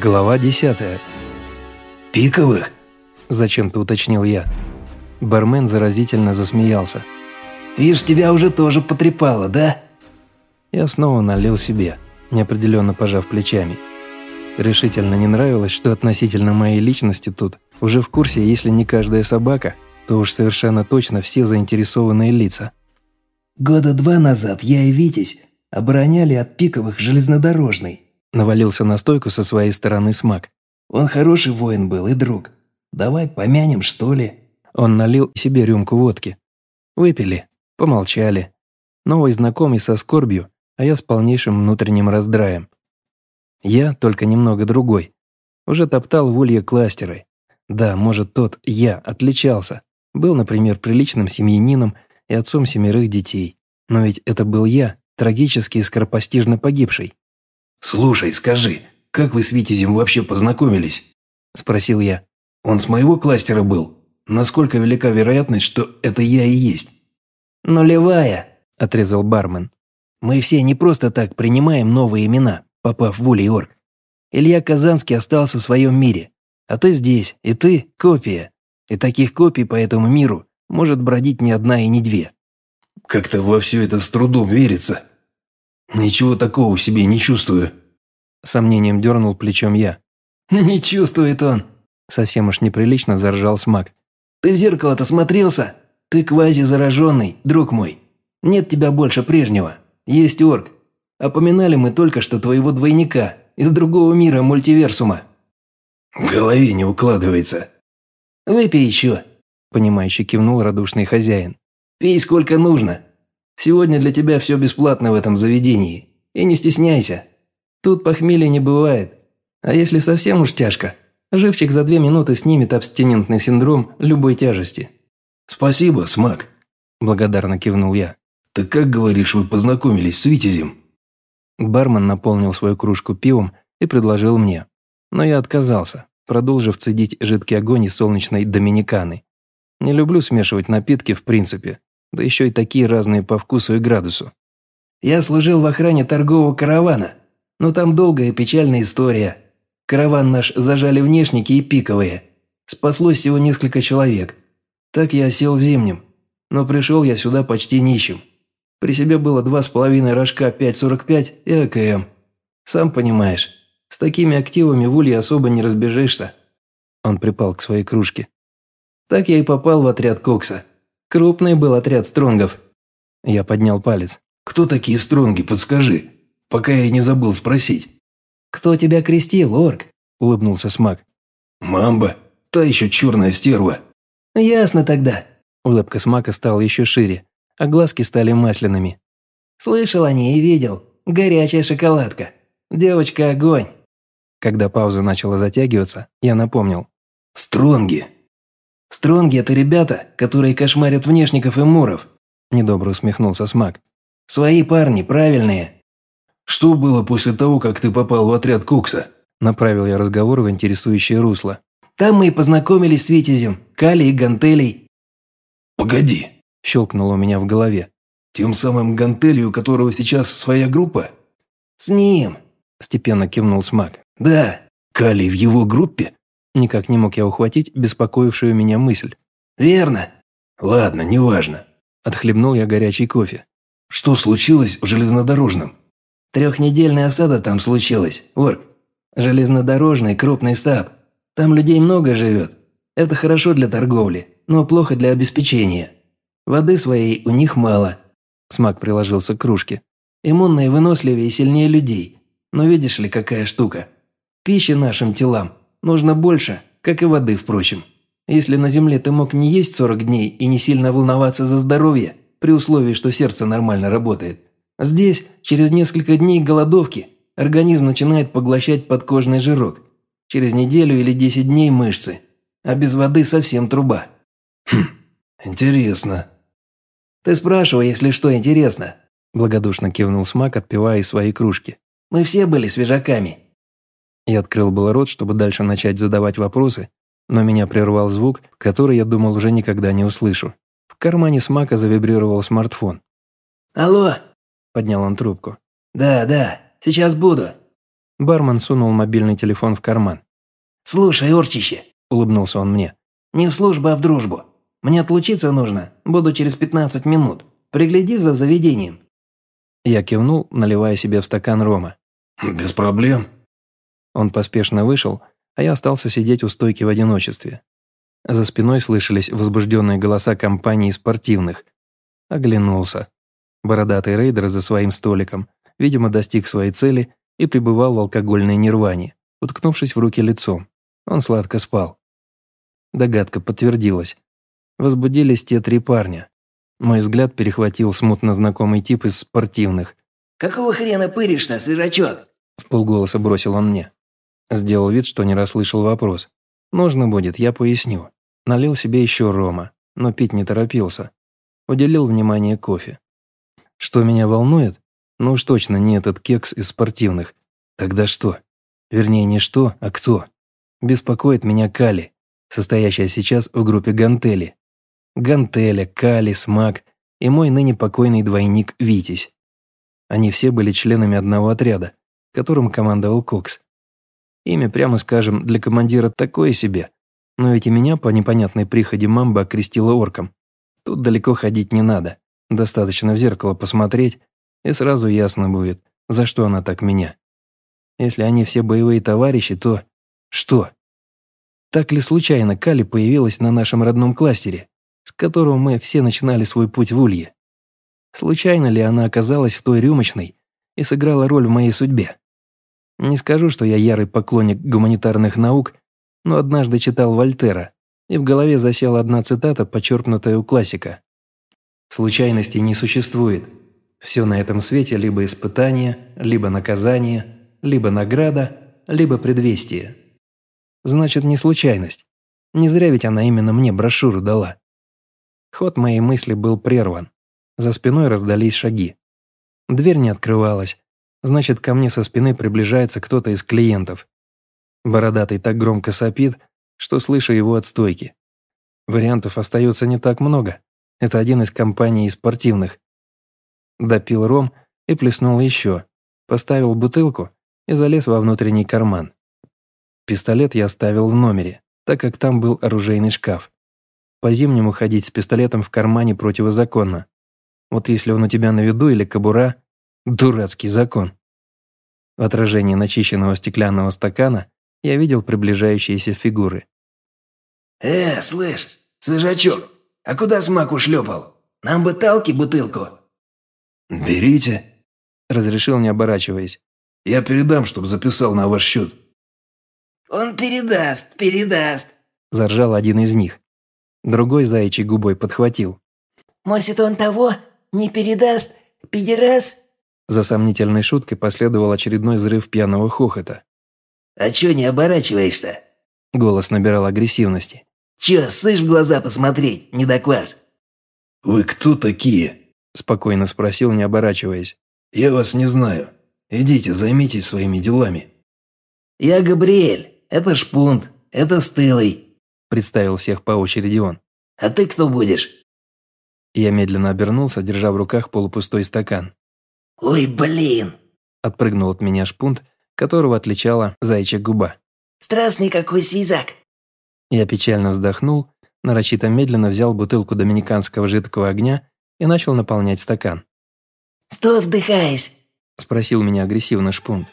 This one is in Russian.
Глава десятая. «Пиковых?» – зачем-то уточнил я. Бармен заразительно засмеялся. «Вишь, тебя уже тоже потрепало, да?» Я снова налил себе, неопределенно пожав плечами. Решительно не нравилось, что относительно моей личности тут уже в курсе, если не каждая собака, то уж совершенно точно все заинтересованные лица. «Года два назад я и Витязь обороняли от пиковых железнодорожный. Навалился на стойку со своей стороны смак. «Он хороший воин был и друг. Давай помянем, что ли?» Он налил себе рюмку водки. Выпили, помолчали. Новый знакомый со скорбью, а я с полнейшим внутренним раздраем. Я, только немного другой. Уже топтал в улье кластерой. Да, может, тот «я» отличался. Был, например, приличным семьянином и отцом семерых детей. Но ведь это был я, трагически и скоропостижно погибший. «Слушай, скажи, как вы с Витязем вообще познакомились?» – спросил я. «Он с моего кластера был. Насколько велика вероятность, что это я и есть?» «Нулевая», – отрезал бармен. «Мы все не просто так принимаем новые имена, попав в Улей Орг. Илья Казанский остался в своем мире, а ты здесь, и ты – копия. И таких копий по этому миру может бродить не одна и не две». «Как-то во все это с трудом верится», «Ничего такого в себе не чувствую». Сомнением дернул плечом я. «Не чувствует он!» Совсем уж неприлично заржал смак. «Ты в зеркало-то смотрелся? Ты квази-зараженный, друг мой. Нет тебя больше прежнего. Есть орк. Опоминали мы только что твоего двойника из другого мира мультиверсума». «В голове не укладывается». «Выпей еще», – понимающе кивнул радушный хозяин. «Пей сколько нужно. Сегодня для тебя все бесплатно в этом заведении. И не стесняйся. Тут похмелья не бывает. А если совсем уж тяжко, живчик за две минуты снимет абстинентный синдром любой тяжести». «Спасибо, Смак», – благодарно кивнул я. «Так как, говоришь, вы познакомились с Витязем?» Бармен наполнил свою кружку пивом и предложил мне. Но я отказался, продолжив цедить жидкий огонь из солнечной доминиканы. Не люблю смешивать напитки в принципе, да еще и такие разные по вкусу и градусу. Я служил в охране торгового каравана, но там долгая печальная история. Караван наш зажали внешники и пиковые. Спаслось всего несколько человек. Так я осел в зимнем, но пришел я сюда почти нищим. При себе было два с половиной рожка 5,45 и АКМ. Сам понимаешь, с такими активами в улье особо не разбежишься. Он припал к своей кружке. Так я и попал в отряд Кокса. Крупный был отряд стронгов. Я поднял палец. «Кто такие стронги, подскажи, пока я не забыл спросить». «Кто тебя крестил, орк?» – улыбнулся Смак. «Мамба, та еще черная стерва». «Ясно тогда». Улыбка Смака стала еще шире, а глазки стали масляными. «Слышал о ней и видел. Горячая шоколадка. Девочка огонь». Когда пауза начала затягиваться, я напомнил. «Стронги. «Стронги – это ребята, которые кошмарят внешников и муров», – недобро усмехнулся Смак. «Свои парни, правильные». «Что было после того, как ты попал в отряд Кукса?» – направил я разговор в интересующее русло. «Там мы и познакомились с Витязем, Кали и Гантелей». «Погоди», – щелкнуло у меня в голове. «Тем самым Гантелью, у которого сейчас своя группа?» «С ним», – степенно кивнул Смак. «Да, Кали в его группе?» Никак не мог я ухватить беспокоившую меня мысль. «Верно». «Ладно, неважно». Отхлебнул я горячий кофе. «Что случилось в железнодорожном?» «Трехнедельная осада там случилась, Орк. Железнодорожный крупный стаб. Там людей много живет. Это хорошо для торговли, но плохо для обеспечения. Воды своей у них мало». Смак приложился к кружке. «Иммунные выносливее и сильнее людей. Но видишь ли, какая штука? Пищи нашим телам Нужно больше, как и воды, впрочем. Если на Земле ты мог не есть 40 дней и не сильно волноваться за здоровье, при условии, что сердце нормально работает, здесь через несколько дней голодовки организм начинает поглощать подкожный жирок. Через неделю или 10 дней мышцы. А без воды совсем труба. Хм, интересно. Ты спрашивай, если что интересно. Благодушно кивнул Смак, отпивая из своей кружки. Мы все были свежаками. Я открыл было рот, чтобы дальше начать задавать вопросы, но меня прервал звук, который я думал уже никогда не услышу. В кармане смака завибрировал смартфон. «Алло!» – поднял он трубку. «Да, да, сейчас буду». Бармен сунул мобильный телефон в карман. «Слушай, Орчище», – улыбнулся он мне, – «не в службу, а в дружбу. Мне отлучиться нужно, буду через 15 минут. Пригляди за заведением». Я кивнул, наливая себе в стакан рома. «Без проблем». Он поспешно вышел, а я остался сидеть у стойки в одиночестве. За спиной слышались возбужденные голоса компании спортивных. Оглянулся. Бородатый рейдер за своим столиком, видимо, достиг своей цели и пребывал в алкогольной нирване, уткнувшись в руки лицом. Он сладко спал. Догадка подтвердилась. Возбудились те три парня. Мой взгляд перехватил смутно знакомый тип из спортивных. «Какого хрена пыришься, свежачок?» В полголоса бросил он мне. Сделал вид, что не расслышал вопрос. «Нужно будет, я поясню». Налил себе еще рома, но пить не торопился. Уделил внимание кофе. Что меня волнует? Ну уж точно не этот кекс из спортивных. Тогда что? Вернее, не что, а кто? Беспокоит меня Кали, состоящая сейчас в группе Гантели. Гантеля, Кали, Смак и мой ныне покойный двойник Витязь. Они все были членами одного отряда, которым командовал Кокс. Имя, прямо скажем, для командира такое себе, но ведь и меня по непонятной приходе мамба окрестила орком. Тут далеко ходить не надо, достаточно в зеркало посмотреть, и сразу ясно будет, за что она так меня. Если они все боевые товарищи, то что? Так ли случайно Кали появилась на нашем родном кластере, с которого мы все начинали свой путь в Улье? Случайно ли она оказалась в той рюмочной и сыграла роль в моей судьбе? Не скажу, что я ярый поклонник гуманитарных наук, но однажды читал Вольтера, и в голове засела одна цитата, почерпнутая у классика. «Случайностей не существует. Все на этом свете либо испытание, либо наказание, либо награда, либо предвестие. Значит, не случайность. Не зря ведь она именно мне брошюру дала. Ход моей мысли был прерван. За спиной раздались шаги. Дверь не открывалась. Значит, ко мне со спины приближается кто-то из клиентов. Бородатый так громко сопит, что слышу его от стойки. Вариантов остается не так много. Это один из компаний спортивных. Допил ром и плеснул еще. Поставил бутылку и залез во внутренний карман. Пистолет я оставил в номере, так как там был оружейный шкаф. По-зимнему ходить с пистолетом в кармане противозаконно. Вот если он у тебя на виду или кобура – дурацкий закон. В отражении начищенного стеклянного стакана я видел приближающиеся фигуры. «Э, слышь, свежачок, а куда смак ушлепал? Нам бы талки бутылку». «Берите», – разрешил, не оборачиваясь. «Я передам, чтобы записал на ваш счет». «Он передаст, передаст», – заржал один из них. Другой заячий губой подхватил. «Может, он того не передаст, педерас?» За сомнительной шуткой последовал очередной взрыв пьяного хохота. «А чё не оборачиваешься?» Голос набирал агрессивности. «Чё, слышь в глаза посмотреть, недоквас?» «Вы кто такие?» Спокойно спросил, не оборачиваясь. «Я вас не знаю. Идите, займитесь своими делами». «Я Габриэль. Это Шпунт. Это Стылый», представил всех по очереди он. «А ты кто будешь?» Я медленно обернулся, держа в руках полупустой стакан. «Ой, блин!» Отпрыгнул от меня шпунт, которого отличала зайчья губа. «Страстный какой связак!» Я печально вздохнул, нарочито медленно взял бутылку доминиканского жидкого огня и начал наполнять стакан. «Что вздыхаясь?» – спросил меня агрессивно шпунт.